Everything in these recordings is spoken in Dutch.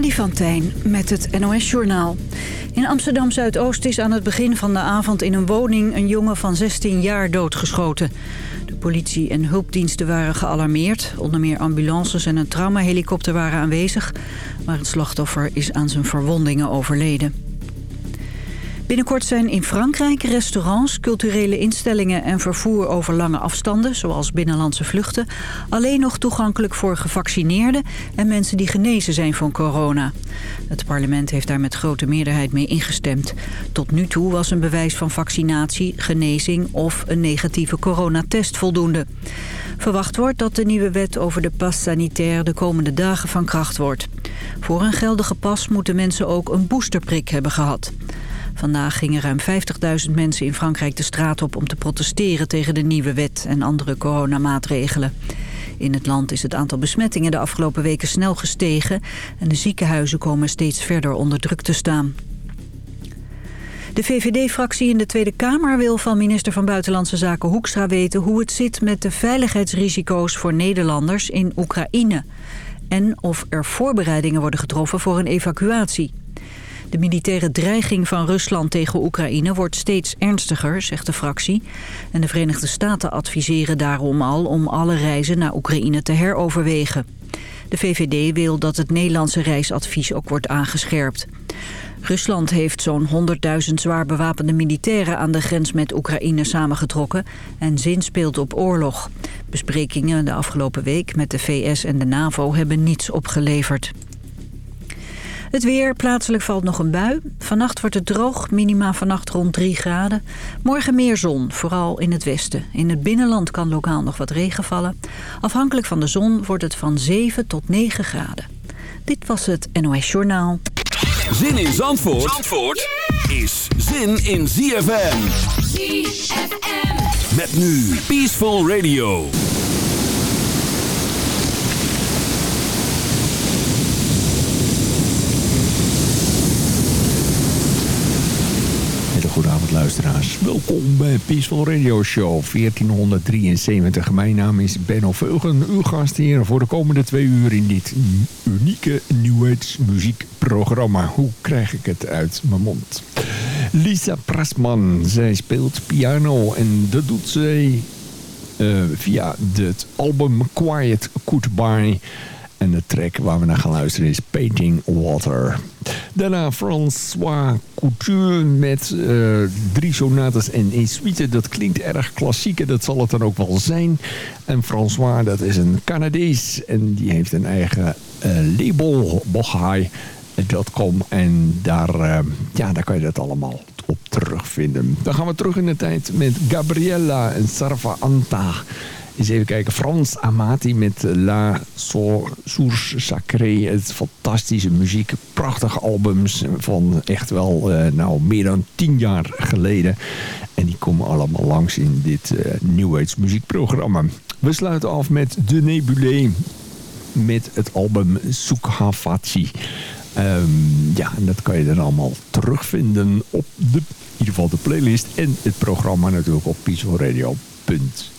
Freddy van Tijn met het NOS-journaal. In Amsterdam-Zuidoost is aan het begin van de avond in een woning... een jongen van 16 jaar doodgeschoten. De politie en hulpdiensten waren gealarmeerd. Onder meer ambulances en een traumahelikopter waren aanwezig. Maar het slachtoffer is aan zijn verwondingen overleden. Binnenkort zijn in Frankrijk restaurants, culturele instellingen en vervoer over lange afstanden, zoals binnenlandse vluchten, alleen nog toegankelijk voor gevaccineerden en mensen die genezen zijn van corona. Het parlement heeft daar met grote meerderheid mee ingestemd. Tot nu toe was een bewijs van vaccinatie, genezing of een negatieve coronatest voldoende. Verwacht wordt dat de nieuwe wet over de pas sanitaire de komende dagen van kracht wordt. Voor een geldige pas moeten mensen ook een boosterprik hebben gehad. Vandaag gingen ruim 50.000 mensen in Frankrijk de straat op om te protesteren tegen de nieuwe wet en andere coronamaatregelen. In het land is het aantal besmettingen de afgelopen weken snel gestegen en de ziekenhuizen komen steeds verder onder druk te staan. De VVD-fractie in de Tweede Kamer wil van minister van Buitenlandse Zaken Hoekstra weten hoe het zit met de veiligheidsrisico's voor Nederlanders in Oekraïne. En of er voorbereidingen worden getroffen voor een evacuatie. De militaire dreiging van Rusland tegen Oekraïne wordt steeds ernstiger, zegt de fractie. En de Verenigde Staten adviseren daarom al om alle reizen naar Oekraïne te heroverwegen. De VVD wil dat het Nederlandse reisadvies ook wordt aangescherpt. Rusland heeft zo'n 100.000 zwaar bewapende militairen aan de grens met Oekraïne samengetrokken en zin speelt op oorlog. Besprekingen de afgelopen week met de VS en de NAVO hebben niets opgeleverd. Het weer, plaatselijk valt nog een bui. Vannacht wordt het droog, minima vannacht rond 3 graden. Morgen meer zon, vooral in het westen. In het binnenland kan lokaal nog wat regen vallen. Afhankelijk van de zon wordt het van 7 tot 9 graden. Dit was het NOS Journaal. Zin in Zandvoort, Zandvoort is zin in ZFM. ZFM. Met nu Peaceful Radio. Welkom bij Peaceful Radio Show 1473. Mijn naam is Benno Veugen, uw gastheer voor de komende twee uur in dit unieke New Age muziekprogramma. Hoe krijg ik het uit mijn mond? Lisa Prasman, zij speelt piano en dat doet zij uh, via het album Quiet Goodbye... En de track waar we naar gaan luisteren is Painting Water. Daarna François Couture met uh, drie sonates en een suite. Dat klinkt erg klassiek en dat zal het dan ook wel zijn. En François, dat is een Canadees. En die heeft een eigen uh, label, Bochai.com. En daar, uh, ja, daar kan je dat allemaal op terugvinden. Dan gaan we terug in de tijd met Gabriella en Sarva Anta. Eens even kijken. Frans Amati met La Source Sacrée. Het is fantastische muziek. Prachtige albums van echt wel uh, nou, meer dan tien jaar geleden. En die komen allemaal langs in dit uh, New Age muziekprogramma. We sluiten af met De Nebulé. Met het album Sukhavati. Um, ja, en dat kan je dan allemaal terugvinden op de, in ieder geval de playlist. En het programma natuurlijk op peacefulradio.nl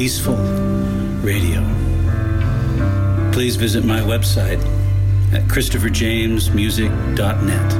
Peaceful Radio. Please visit my website at christopherjamesmusic.net.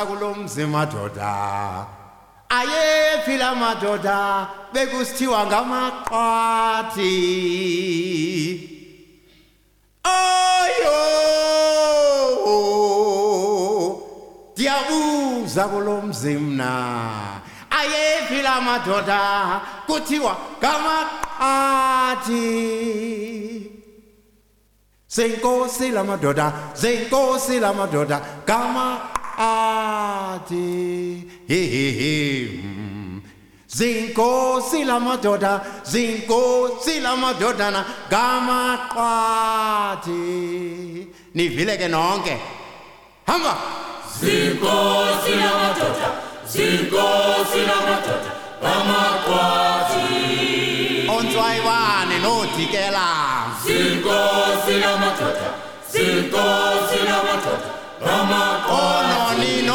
darlenekoldenhoven.com. sakulomzi madoda. Ayephi la madoda bekusithiwa ngamaqwathi. Oyo! Diyabuza kulomzi mna ayephi la madoda kuthiwa ngamaqwathi. Zenkosi la madoda, zenkosi la madoda, ati he he he zinkosi lamadoda zinkosi lamadodana ngamaqwathi nivile ke nonke. Hamba. Zinkosi lamadoda zinkosi lamadoda ngamaqwathi ontswayibane nodikela. Zinkosi lamadoda zinkosi lamadoda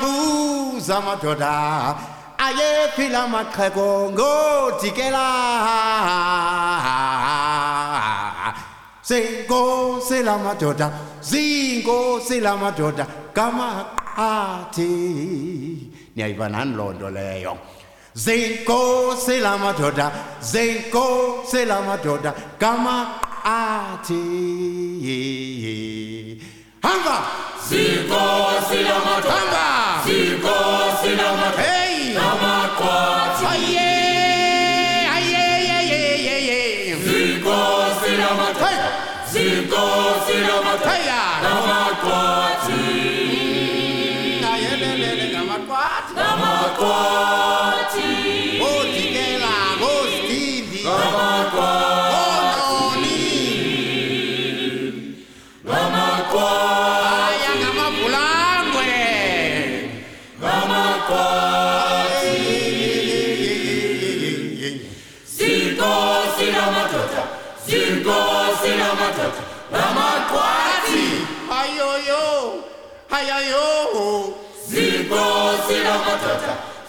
vous amadoda ayephila amaxhego ngodikela zinkosi lamadoda zinkosi lamadoda kamaqathi. Niyayiva nani loo nto leyo? Zinkosi lamadoda zinkosi lamadoda kamaqathi. Hamba! Zinkosi lamadoda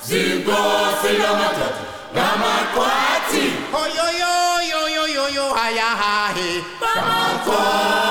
Zibo Silomatot Ramakwati Oyoyoyoyoyoyo Hayahahi Ramakwati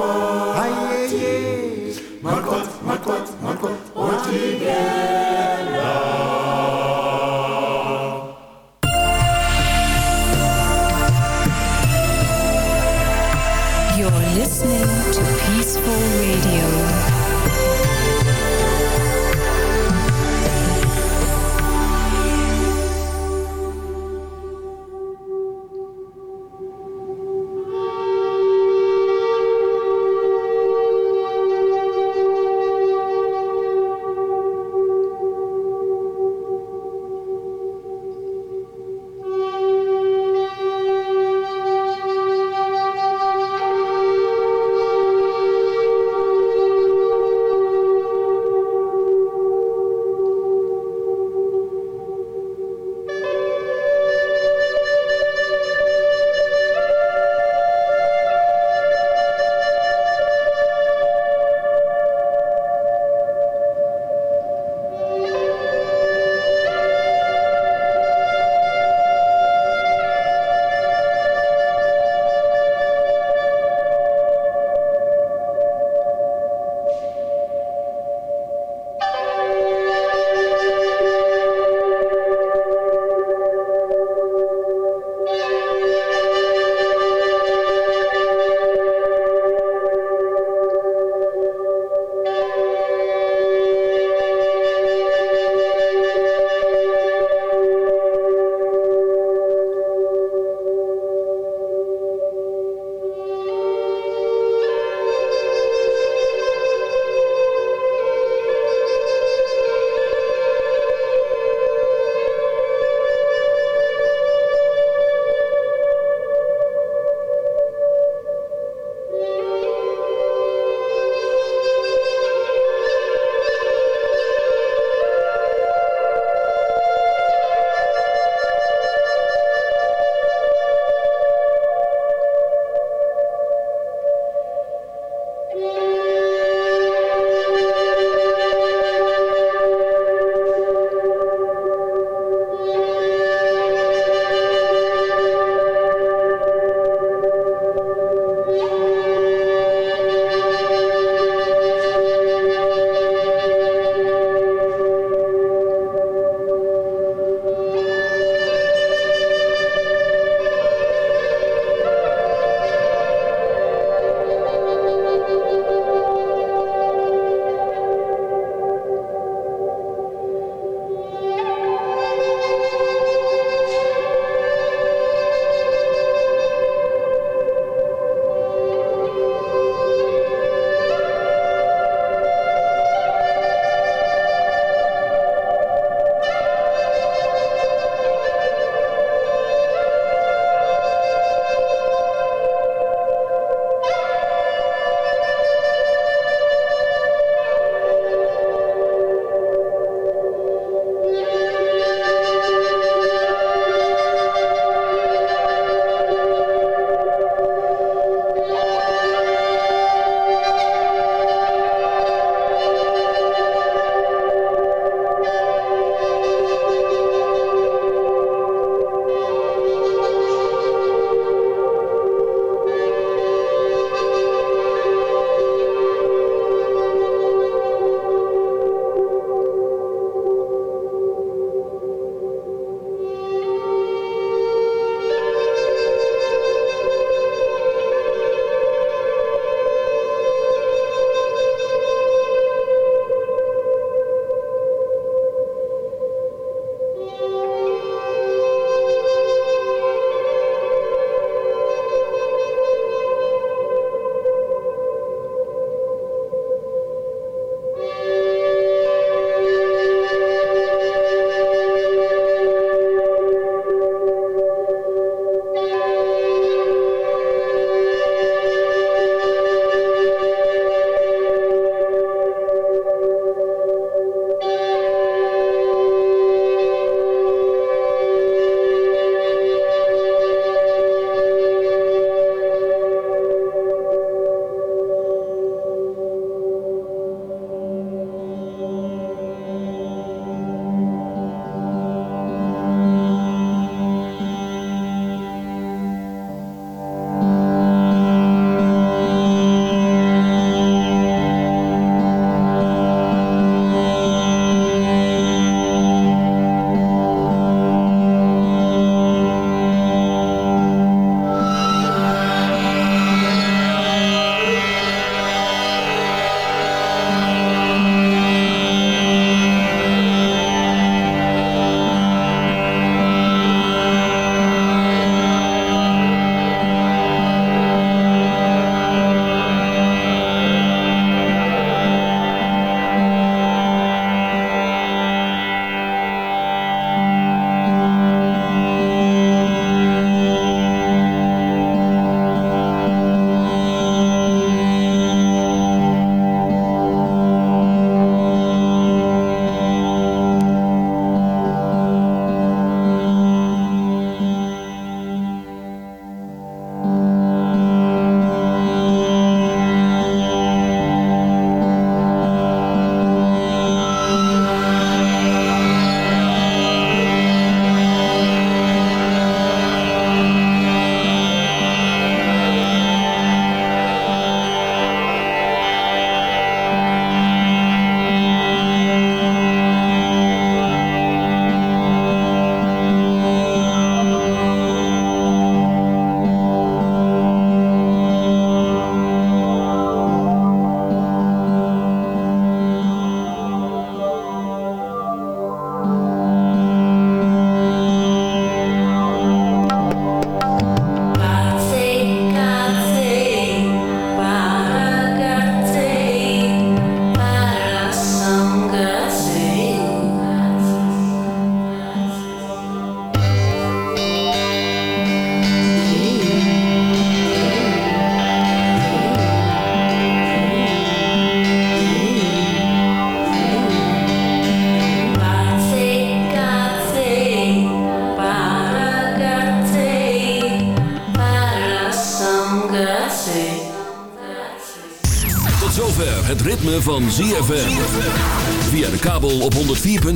Oh